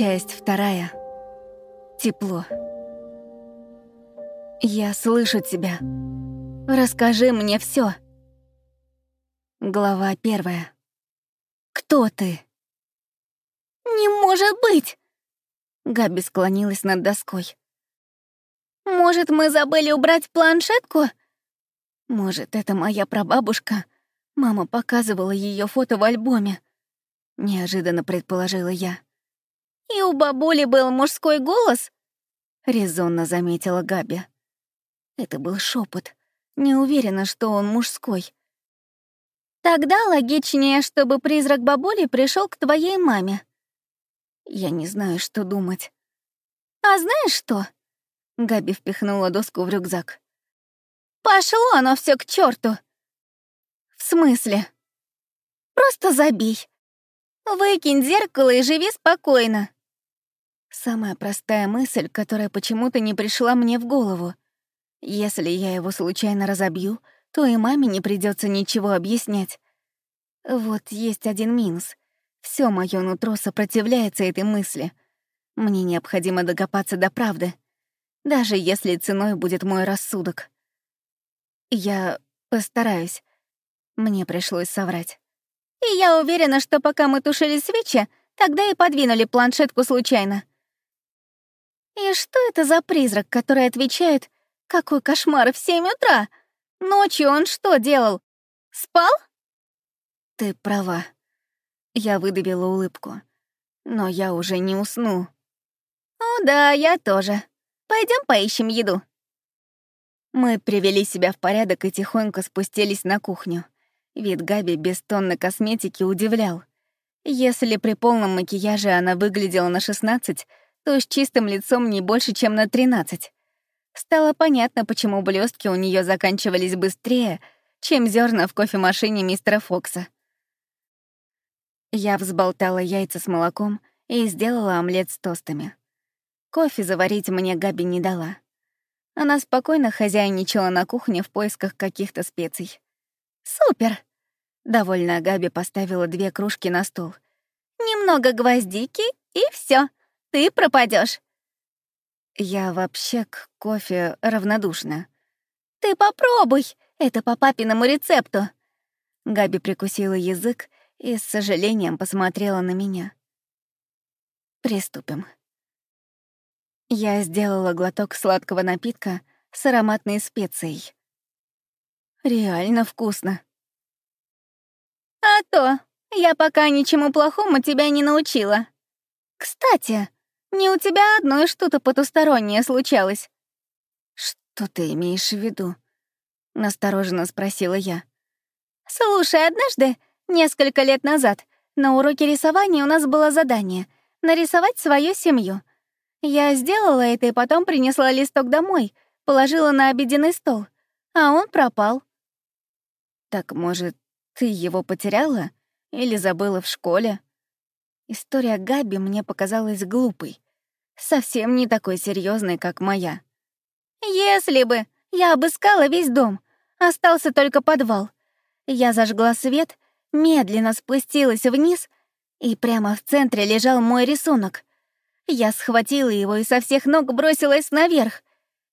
Часть вторая. Тепло. Я слышу тебя. Расскажи мне все. Глава первая. Кто ты? Не может быть! Габи склонилась над доской. Может, мы забыли убрать планшетку? Может, это моя прабабушка? Мама показывала ее фото в альбоме. Неожиданно предположила я. «И у бабули был мужской голос?» — резонно заметила Габи. Это был шепот. Не уверена, что он мужской. «Тогда логичнее, чтобы призрак бабули пришел к твоей маме». Я не знаю, что думать. «А знаешь что?» Габи впихнула доску в рюкзак. «Пошло оно все к черту. «В смысле?» «Просто забей. Выкинь зеркало и живи спокойно». Самая простая мысль, которая почему-то не пришла мне в голову. Если я его случайно разобью, то и маме не придется ничего объяснять. Вот есть один минус. Все мое нутро сопротивляется этой мысли. Мне необходимо докопаться до правды, даже если ценой будет мой рассудок. Я постараюсь. Мне пришлось соврать. И я уверена, что пока мы тушили свечи, тогда и подвинули планшетку случайно. И что это за призрак, который отвечает «Какой кошмар в семь утра»? Ночью он что делал? Спал? Ты права. Я выдавила улыбку. Но я уже не усну. О, да, я тоже. Пойдем поищем еду. Мы привели себя в порядок и тихонько спустились на кухню. Вид Габи без тонны косметики удивлял. Если при полном макияже она выглядела на 16, то с чистым лицом не больше, чем на 13. Стало понятно, почему блестки у нее заканчивались быстрее, чем зерна в кофемашине мистера Фокса. Я взболтала яйца с молоком и сделала омлет с тостами. Кофе заварить мне Габи не дала. Она спокойно хозяйничала на кухне в поисках каких-то специй. «Супер!» — довольно Габи поставила две кружки на стол. «Немного гвоздики, и все ты пропадешь. Я вообще к кофе равнодушна. Ты попробуй, это по папиному рецепту. Габи прикусила язык и с сожалением посмотрела на меня. Приступим. Я сделала глоток сладкого напитка с ароматной специей. Реально вкусно. А то, я пока ничему плохому тебя не научила. Кстати, не у тебя одной что-то потустороннее случалось. Что ты имеешь в виду? Настороженно спросила я. Слушай, однажды, несколько лет назад, на уроке рисования у нас было задание — нарисовать свою семью. Я сделала это и потом принесла листок домой, положила на обеденный стол, а он пропал. Так, может, ты его потеряла или забыла в школе? История Габи мне показалась глупой. Совсем не такой серьезной, как моя. «Если бы! Я обыскала весь дом. Остался только подвал. Я зажгла свет, медленно спустилась вниз, и прямо в центре лежал мой рисунок. Я схватила его и со всех ног бросилась наверх.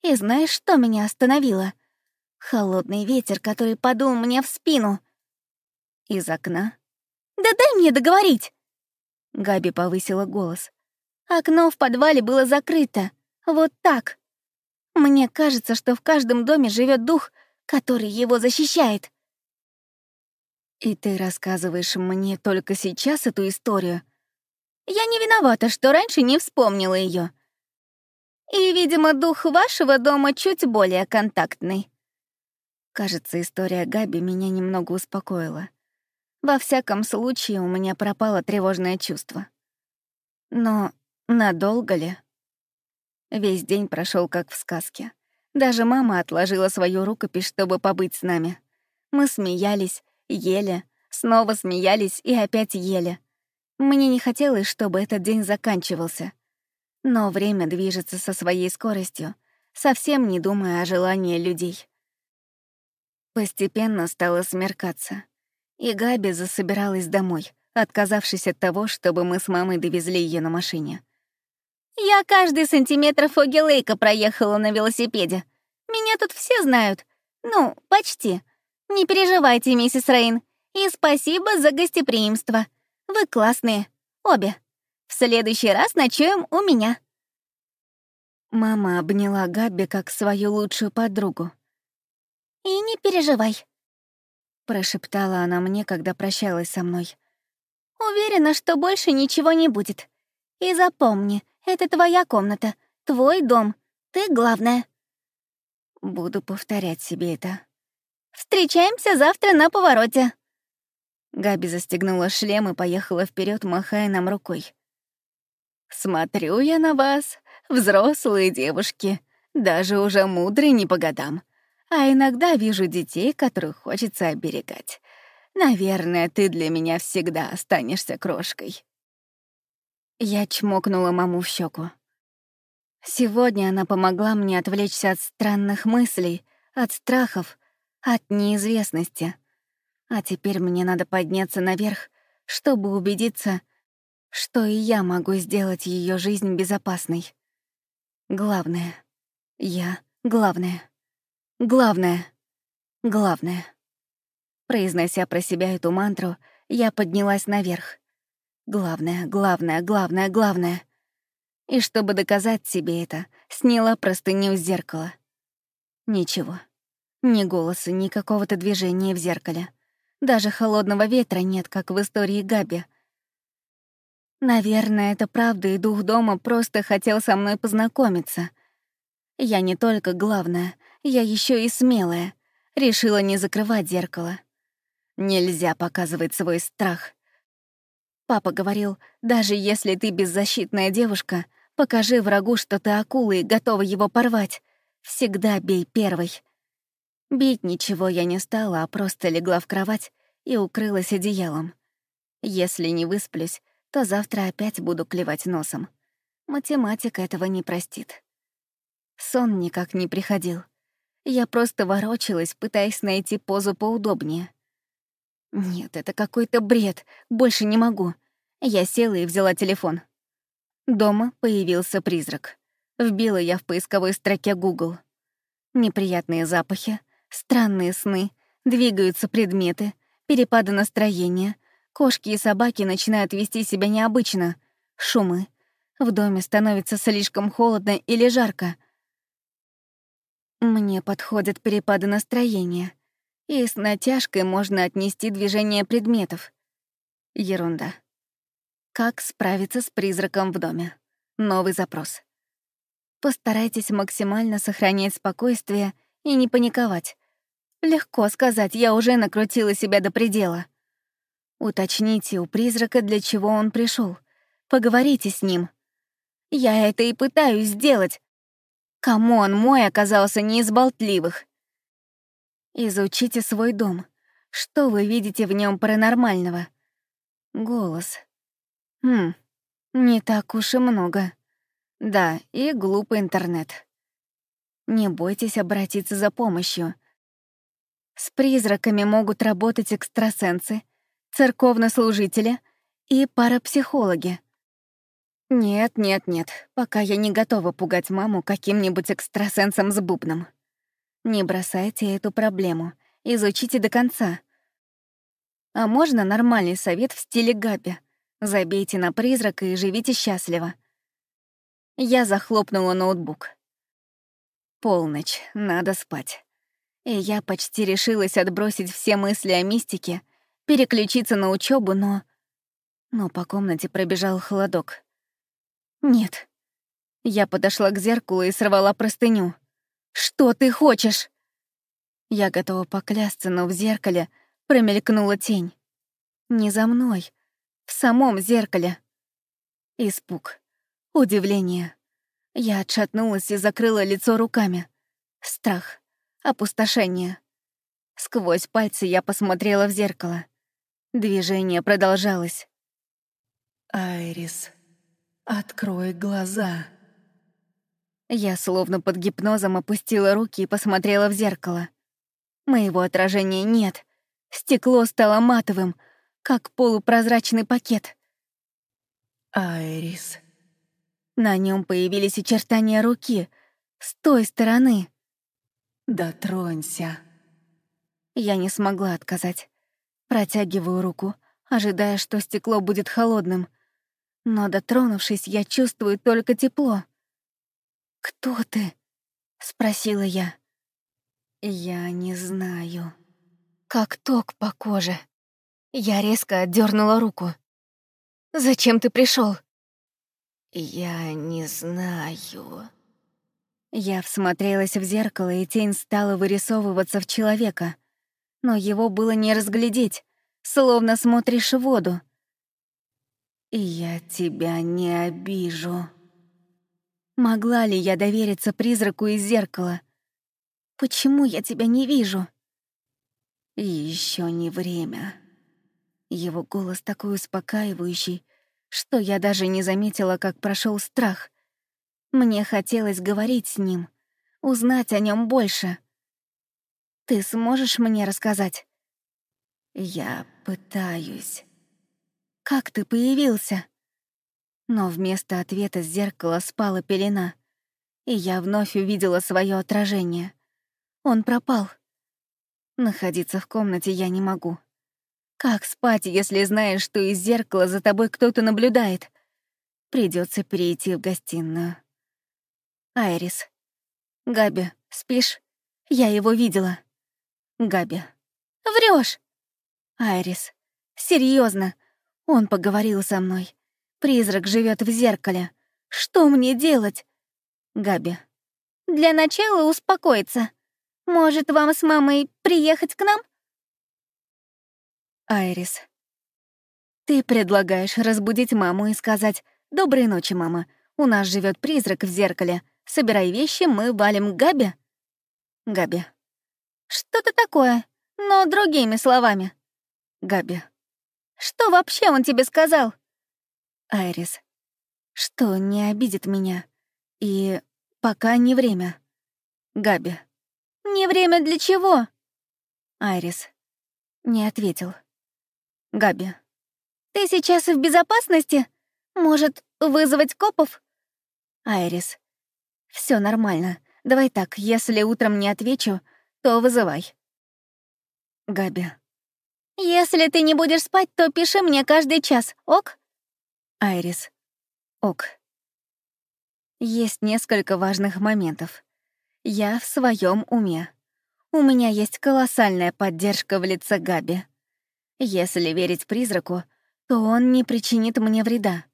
И знаешь, что меня остановило? Холодный ветер, который подул мне в спину. Из окна? Да дай мне договорить! Габи повысила голос. Окно в подвале было закрыто. Вот так. Мне кажется, что в каждом доме живет дух, который его защищает. И ты рассказываешь мне только сейчас эту историю? Я не виновата, что раньше не вспомнила ее. И, видимо, дух вашего дома чуть более контактный. Кажется, история Габи меня немного успокоила. Во всяком случае, у меня пропало тревожное чувство. Но надолго ли? Весь день прошел как в сказке. Даже мама отложила свою рукопись, чтобы побыть с нами. Мы смеялись, ели, снова смеялись и опять ели. Мне не хотелось, чтобы этот день заканчивался. Но время движется со своей скоростью, совсем не думая о желании людей. Постепенно стало смеркаться — и Габи засобиралась домой, отказавшись от того, чтобы мы с мамой довезли ее на машине. Я каждый сантиметр Фоги Лейка проехала на велосипеде. Меня тут все знают. Ну, почти. Не переживайте, миссис Рейн. И спасибо за гостеприимство. Вы классные. Обе. В следующий раз ночуем у меня. Мама обняла Габи как свою лучшую подругу. «И не переживай», — прошептала она мне, когда прощалась со мной. «Уверена, что больше ничего не будет. И запомни, это твоя комната, твой дом, ты главная». Буду повторять себе это. «Встречаемся завтра на повороте». Габи застегнула шлем и поехала вперед, махая нам рукой. «Смотрю я на вас, взрослые девушки, даже уже мудрые не по годам. А иногда вижу детей, которых хочется оберегать. Наверное, ты для меня всегда останешься крошкой». Я чмокнула маму в щеку. Сегодня она помогла мне отвлечься от странных мыслей, от страхов, от неизвестности. А теперь мне надо подняться наверх, чтобы убедиться, что и я могу сделать ее жизнь безопасной. Главное. Я главное. Главное. Главное. Произнося про себя эту мантру, я поднялась наверх. Главное, главное, главное, главное. И чтобы доказать себе это, сняла простыню с зеркала. Ничего. Ни голоса, ни какого-то движения в зеркале. Даже холодного ветра нет, как в истории Габи — Наверное, это правда, и дух дома просто хотел со мной познакомиться. Я не только главная, я еще и смелая. Решила не закрывать зеркало. Нельзя показывать свой страх. Папа говорил, даже если ты беззащитная девушка, покажи врагу, что ты акула и готова его порвать. Всегда бей первой. Бить ничего я не стала, а просто легла в кровать и укрылась одеялом. Если не высплюсь, то завтра опять буду клевать носом. Математика этого не простит. Сон никак не приходил. Я просто ворочалась, пытаясь найти позу поудобнее. Нет, это какой-то бред, больше не могу. Я села и взяла телефон. Дома появился призрак. Вбила я в поисковой строке Google. Неприятные запахи, странные сны, двигаются предметы, перепады настроения — Кошки и собаки начинают вести себя необычно. Шумы. В доме становится слишком холодно или жарко. Мне подходят перепады настроения. И с натяжкой можно отнести движение предметов. Ерунда. Как справиться с призраком в доме? Новый запрос. Постарайтесь максимально сохранять спокойствие и не паниковать. Легко сказать, я уже накрутила себя до предела. Уточните у призрака, для чего он пришел. Поговорите с ним. Я это и пытаюсь сделать. Кому он мой оказался не из болтливых. Изучите свой дом. Что вы видите в нем паранормального? Голос. Хм, не так уж и много. Да, и глупый интернет. Не бойтесь обратиться за помощью. С призраками могут работать экстрасенсы — церковнослужители и парапсихологи. Нет, нет, нет, пока я не готова пугать маму каким-нибудь экстрасенсом с бубном. Не бросайте эту проблему, изучите до конца. А можно нормальный совет в стиле Габи? Забейте на призрака и живите счастливо. Я захлопнула ноутбук. Полночь, надо спать. И я почти решилась отбросить все мысли о мистике переключиться на учебу, но... Но по комнате пробежал холодок. Нет. Я подошла к зеркалу и сорвала простыню. «Что ты хочешь?» Я готова поклясться, но в зеркале промелькнула тень. Не за мной, в самом зеркале. Испуг, удивление. Я отшатнулась и закрыла лицо руками. Страх, опустошение. Сквозь пальцы я посмотрела в зеркало. Движение продолжалось. «Айрис, открой глаза». Я словно под гипнозом опустила руки и посмотрела в зеркало. Моего отражения нет. Стекло стало матовым, как полупрозрачный пакет. «Айрис, На нем появились очертания руки с той стороны. Дотронься. Я не смогла отказать. Протягиваю руку, ожидая, что стекло будет холодным. Но, дотронувшись, я чувствую только тепло. «Кто ты?» — спросила я. «Я не знаю». Как ток по коже. Я резко отдернула руку. «Зачем ты пришел? «Я не знаю». Я всмотрелась в зеркало, и тень стала вырисовываться в человека. Но его было не разглядеть, словно смотришь в воду. «Я тебя не обижу». Могла ли я довериться призраку из зеркала? Почему я тебя не вижу? Еще не время. Его голос такой успокаивающий, что я даже не заметила, как прошел страх. Мне хотелось говорить с ним, узнать о нем больше. Ты сможешь мне рассказать? Я пытаюсь. Как ты появился? Но вместо ответа с зеркала спала пелена, и я вновь увидела свое отражение. Он пропал. Находиться в комнате я не могу. Как спать, если знаешь, что из зеркала за тобой кто-то наблюдает? Придется перейти в гостиную. Айрис. Габи, спишь? Я его видела. Габи. Врешь. Айрис. Серьезно. Он поговорил со мной. Призрак живет в зеркале. Что мне делать? Габи. Для начала успокоиться. Может, вам с мамой приехать к нам? Айрис. Ты предлагаешь разбудить маму и сказать «Доброй ночи, мама. У нас живет призрак в зеркале. Собирай вещи, мы валим Габи». Габи. Что-то такое, но другими словами. Габи. Что вообще он тебе сказал? Айрис. Что не обидит меня. И пока не время. Габи. Не время для чего? Айрис. Не ответил. Габи. Ты сейчас в безопасности? Может, вызвать копов? Айрис. Все нормально. Давай так, если утром не отвечу, то вызывай. Габи. Если ты не будешь спать, то пиши мне каждый час, ок? Айрис. Ок. Есть несколько важных моментов. Я в своем уме. У меня есть колоссальная поддержка в лице Габи. Если верить призраку, то он не причинит мне вреда.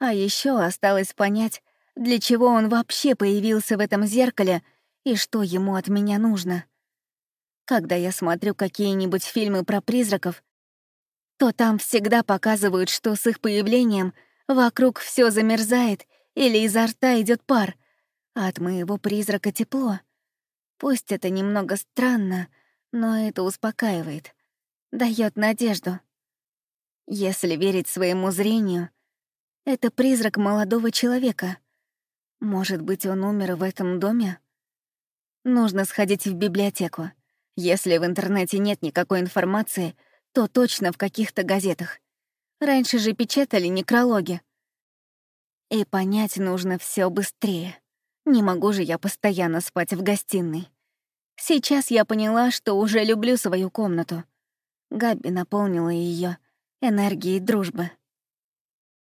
А еще осталось понять, для чего он вообще появился в этом зеркале и что ему от меня нужно. Когда я смотрю какие-нибудь фильмы про призраков, то там всегда показывают, что с их появлением вокруг все замерзает или изо рта идет пар, а от моего призрака тепло. Пусть это немного странно, но это успокаивает, дает надежду. Если верить своему зрению, это призрак молодого человека. Может быть, он умер в этом доме? Нужно сходить в библиотеку. Если в интернете нет никакой информации — то точно в каких-то газетах. Раньше же печатали некрологи. И понять нужно все быстрее. Не могу же я постоянно спать в гостиной. Сейчас я поняла, что уже люблю свою комнату. Габи наполнила ее энергией дружбы.